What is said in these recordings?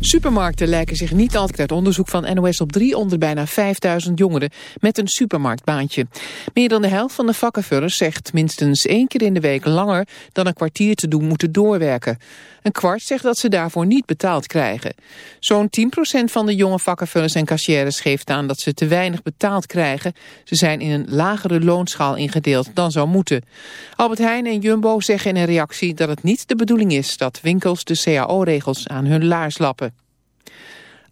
Supermarkten lijken zich niet altijd uit onderzoek van NOS op 3 onder bijna 5000 jongeren met een supermarktbaantje. Meer dan de helft van de vakkenvullers zegt minstens één keer in de week langer dan een kwartier te doen moeten doorwerken. Een kwart zegt dat ze daarvoor niet betaald krijgen. Zo'n 10% van de jonge vakkenvullers en kassières geeft aan dat ze te weinig betaald krijgen. Ze zijn in een lagere loonschaal ingedeeld dan zou moeten. Albert Heijn en Jumbo zeggen in een reactie dat het niet de bedoeling is dat winkels de cao-regels aan hun laars lappen.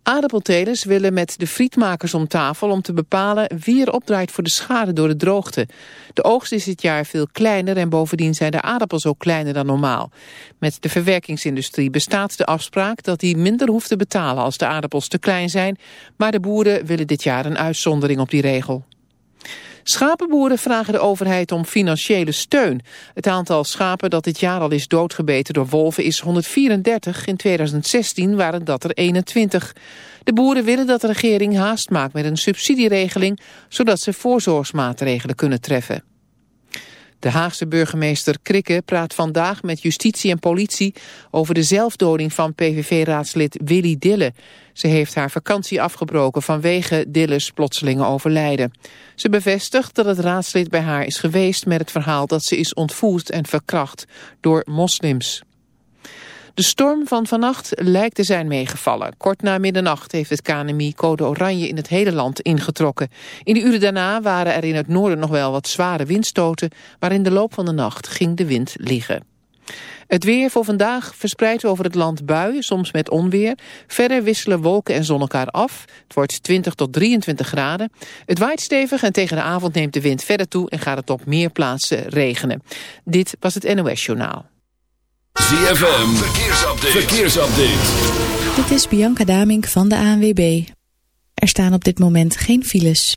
Aardappeltelers willen met de frietmakers om tafel om te bepalen wie er opdraait voor de schade door de droogte. De oogst is dit jaar veel kleiner en bovendien zijn de aardappels ook kleiner dan normaal. Met de verwerkingsindustrie bestaat de afspraak dat die minder hoeft te betalen als de aardappels te klein zijn, maar de boeren willen dit jaar een uitzondering op die regel. Schapenboeren vragen de overheid om financiële steun. Het aantal schapen dat dit jaar al is doodgebeten door wolven is 134. In 2016 waren dat er 21. De boeren willen dat de regering haast maakt met een subsidieregeling... zodat ze voorzorgsmaatregelen kunnen treffen. De Haagse burgemeester Krikke praat vandaag met justitie en politie over de zelfdoding van PVV-raadslid Willy Dille. Ze heeft haar vakantie afgebroken vanwege Dilles plotselinge overlijden. Ze bevestigt dat het raadslid bij haar is geweest met het verhaal dat ze is ontvoerd en verkracht door moslims. De storm van vannacht lijkt te zijn meegevallen. Kort na middernacht heeft het KNMI code oranje in het hele land ingetrokken. In de uren daarna waren er in het noorden nog wel wat zware windstoten... maar in de loop van de nacht ging de wind liggen. Het weer voor vandaag verspreidt over het land buien, soms met onweer. Verder wisselen wolken en zon elkaar af. Het wordt 20 tot 23 graden. Het waait stevig en tegen de avond neemt de wind verder toe... en gaat het op meer plaatsen regenen. Dit was het NOS Journaal. ZFM, verkeersupdate. verkeersupdate. Dit is Bianca Damink van de ANWB. Er staan op dit moment geen files.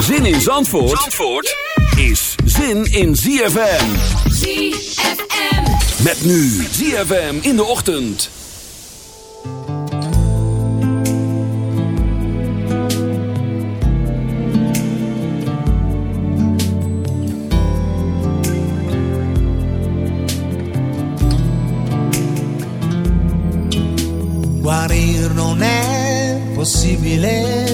Zin in Zandvoort, Zandvoort is zin in ZFM. ZFM. Met nu ZFM in de ochtend. Guarir non è possibile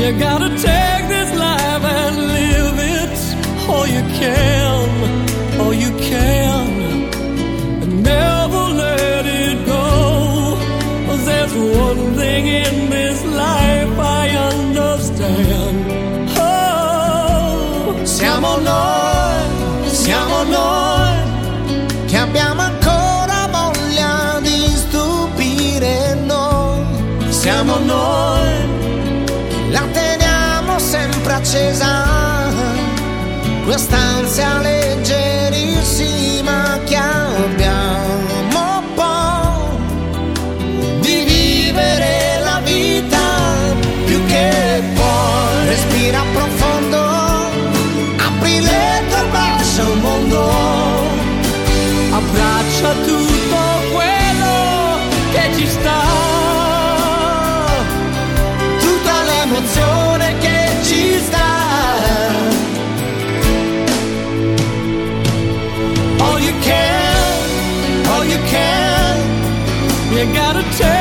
You gotta take this. accesa quest'ansia leggerissima che abbiamo po'. di vivere la vita più che puoi respira profondo apri le tue braccia al mondo abbraccia tu you gotta take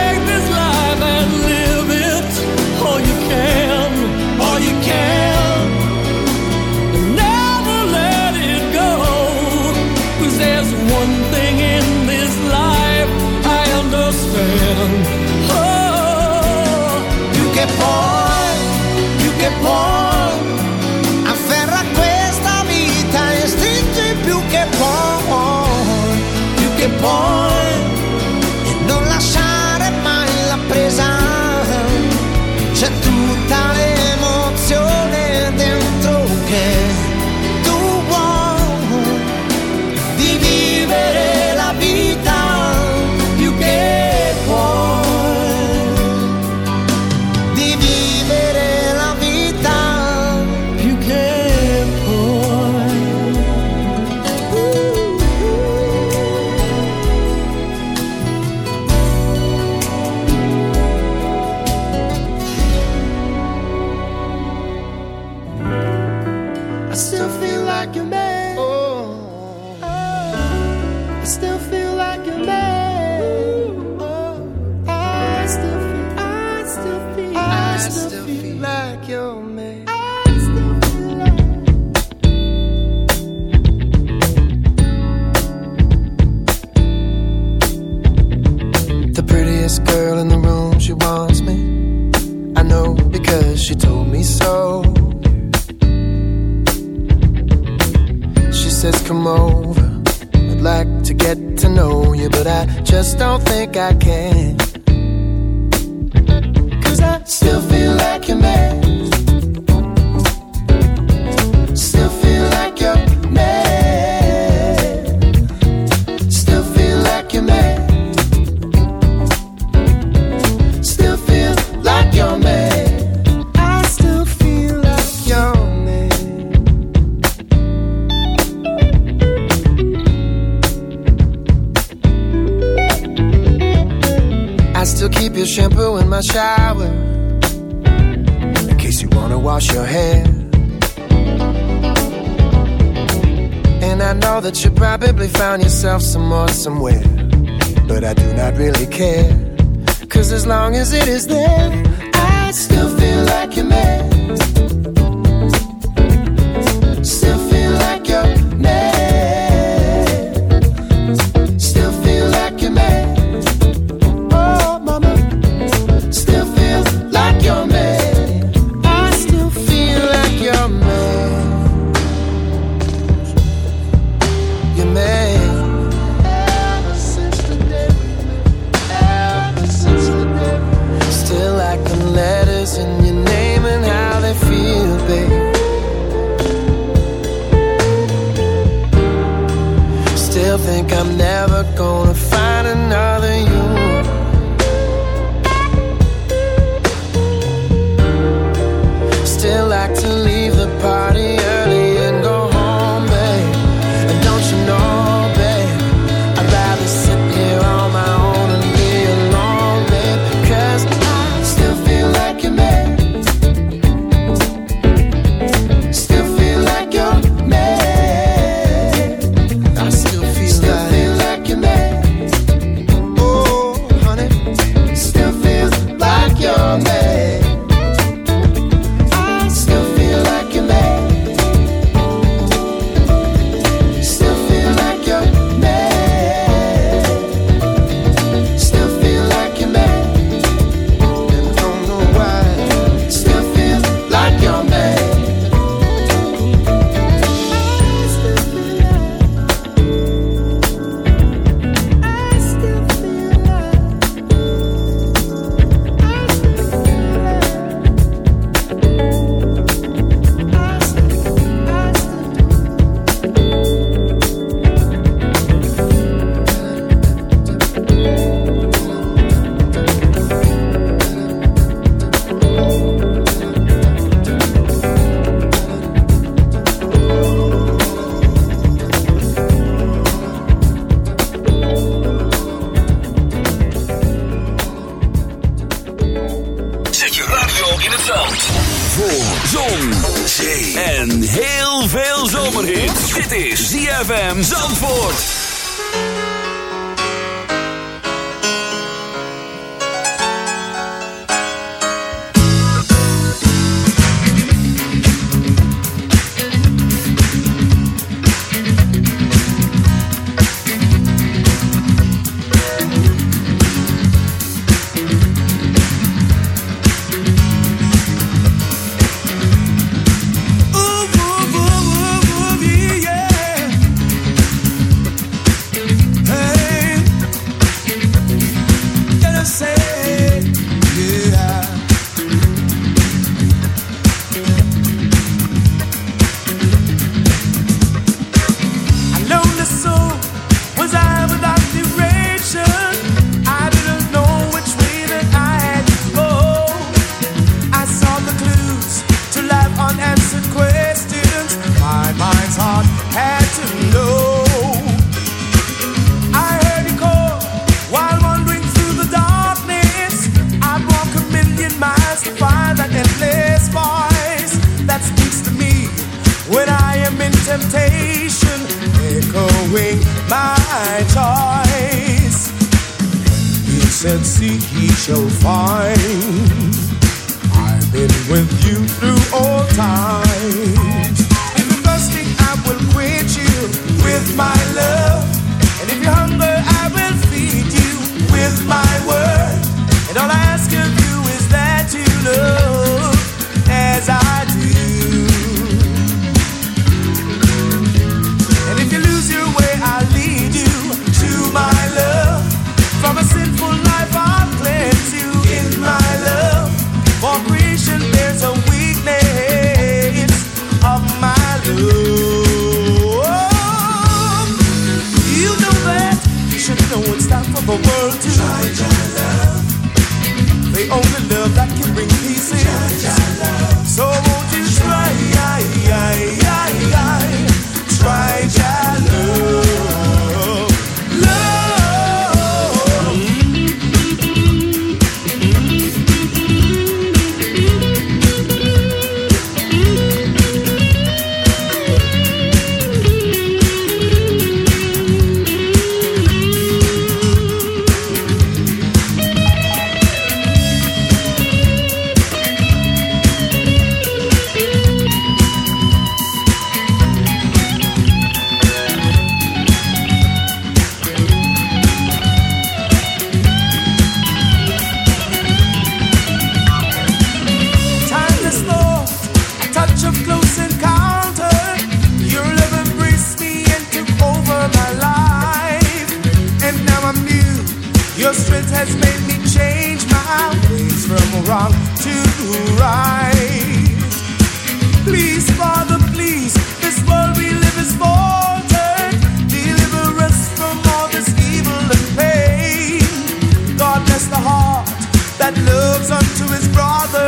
that loves unto his brother,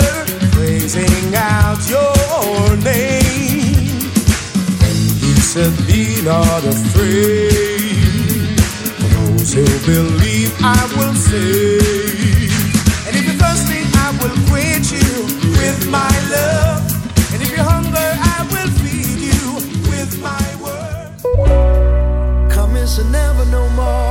praising out your name. And he said, Be not afraid, for those who believe I will save. And if you're thirsty, I will quench you with my love. And if you're hungry, I will feed you with my word. Come and never no more.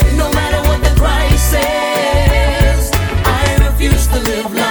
Is, I refuse to live like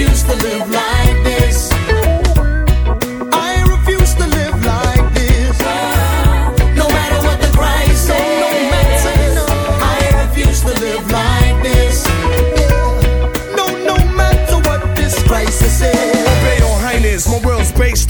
I refuse to live like this. I refuse to live like this. No matter what the price is, I refuse to live like this. No, no matter what this crisis is. Obey your highness. My world's based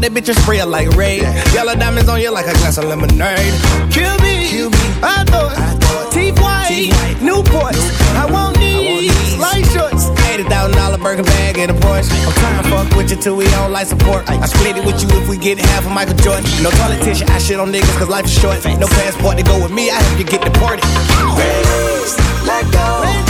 that bitch is spray like raid. Yellow diamonds on you like a glass of lemonade. Kill me, Kill me. I thought, I thought. T-White, Newport. I won't need light shorts. $80,000 burger bag and a Porsche. I'm trying to fuck with you till we don't like support. I split it with you if we get half of Michael Jordan. No politician, I shit on niggas cause life is short. No passport to go with me, I have to get deported. Ladies, let go. Let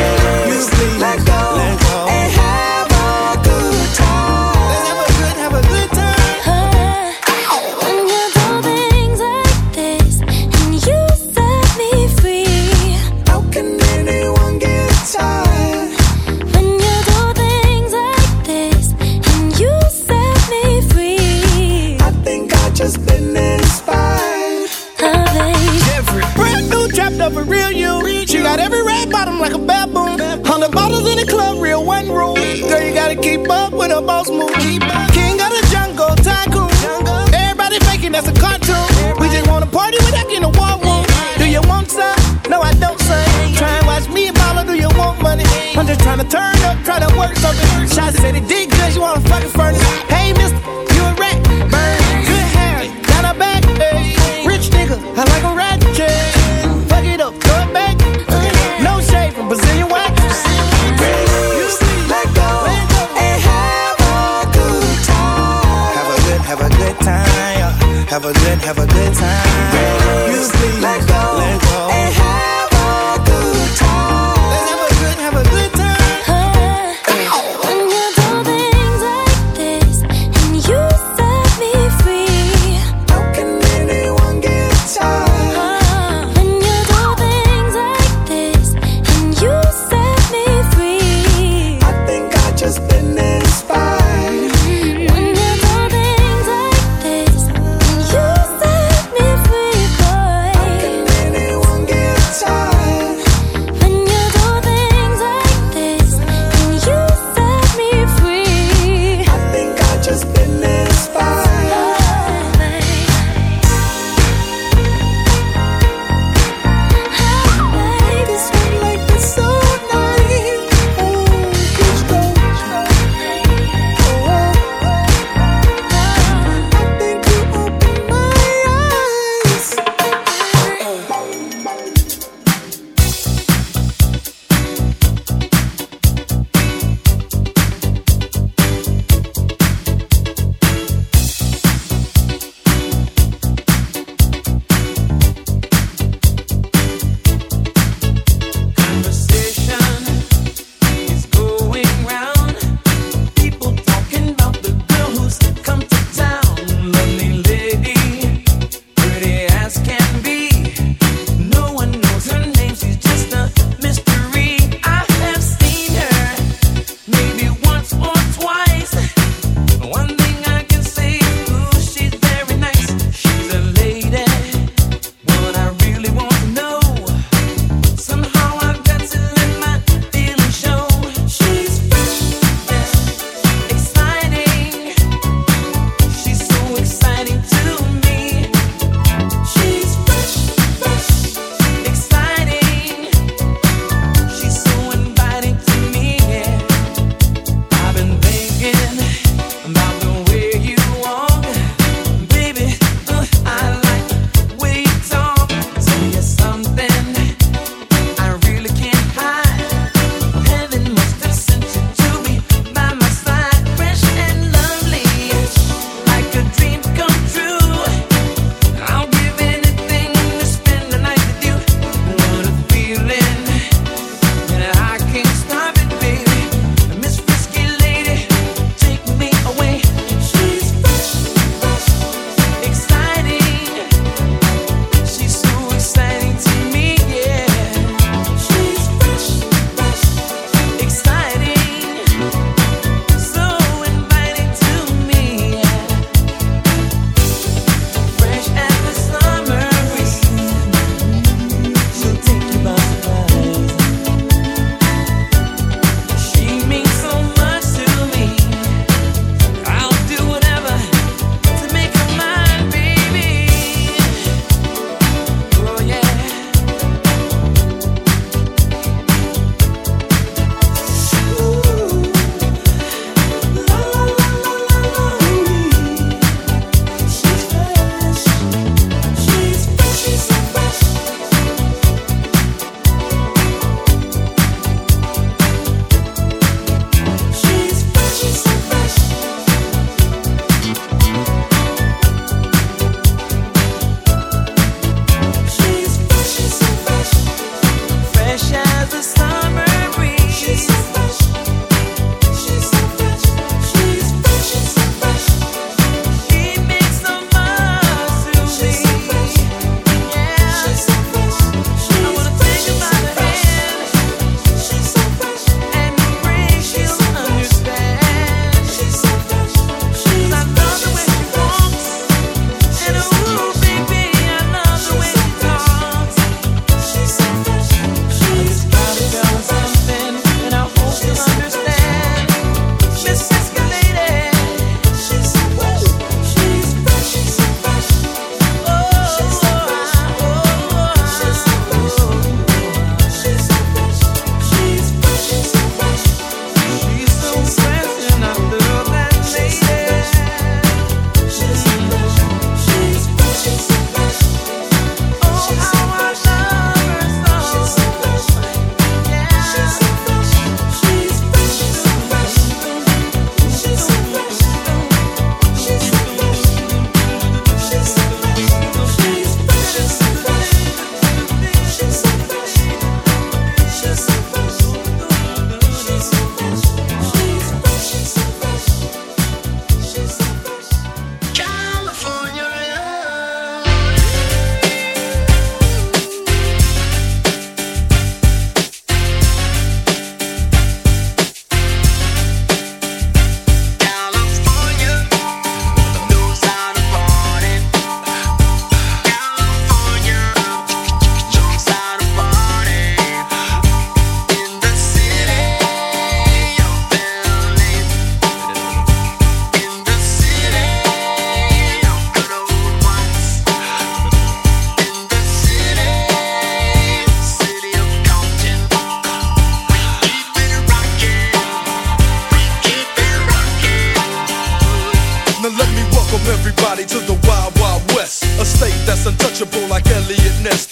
the boss move. King of the jungle, tycoon. Everybody faking that's a cartoon. We just wanna party without in a war room. Do you want some? No, I don't, son. Try and watch me and Mama, do you want money? I'm just trying to turn up, try to work something. Shots said it did good, you wanna fucking furnace. Hey, mister.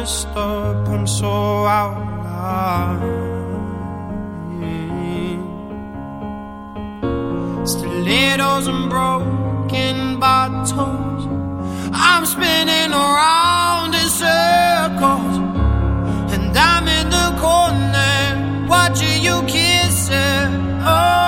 messed up, I'm so out of line. Stilettos and broken bottles I'm spinning around in circles, and I'm in the corner watching you kiss her. Oh,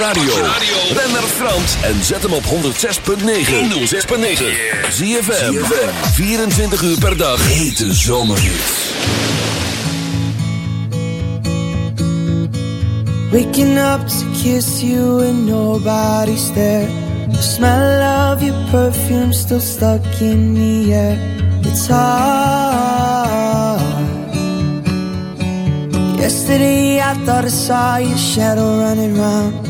radio. Ben naar Frans en zet hem op 106.9. 106.9. Zie je 24 uur per dag. Hete zomerhits. Waking up to kiss you and nobody's there. The smell of your perfume still stuck in the air. It's hard. Yesterday I thought I saw your shadow running round.